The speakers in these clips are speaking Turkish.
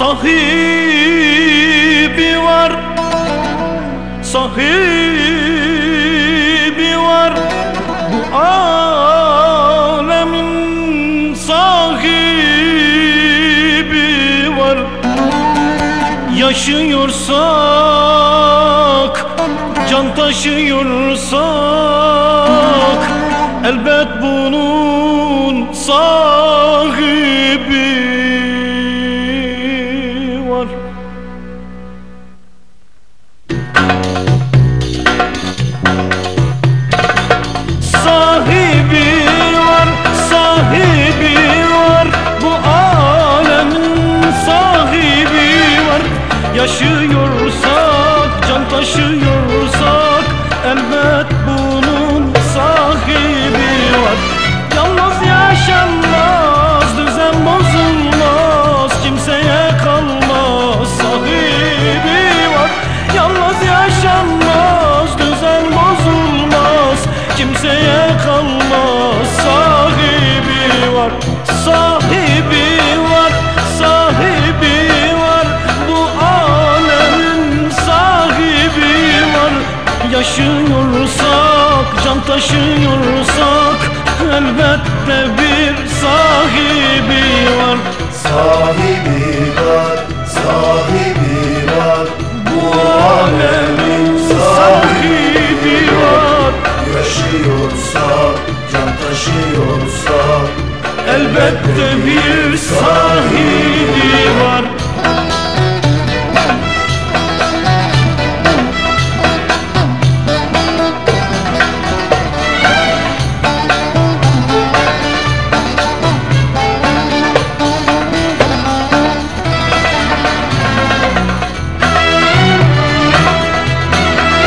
Sahibi var. Sahibi var. Bu alemin sahibi var. Yaşıyorsak Can taşıyorsak Elbet bunun sahibi Yaşıyorsak, can taşıyorsak Elbette bir sahibi var. Sahibi var, sahibi var. Bu alemin sahibi var. Yaşıyorsa, can taşıyorsa Elbette bir sahibi var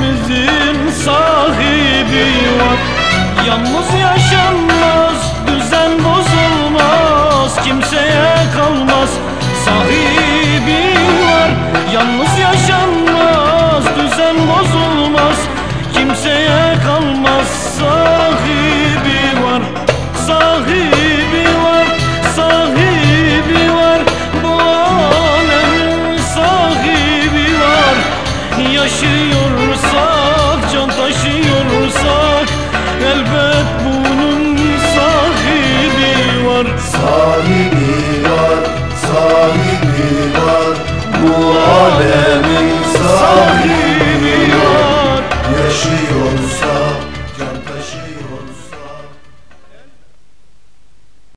Evimizin sahibi var Yalnız yaşanmaz Düzen bozulmaz Kimseye kalmaz. Sahibi var Yalnız yaşanmaz Düzen bozulmaz Kimseye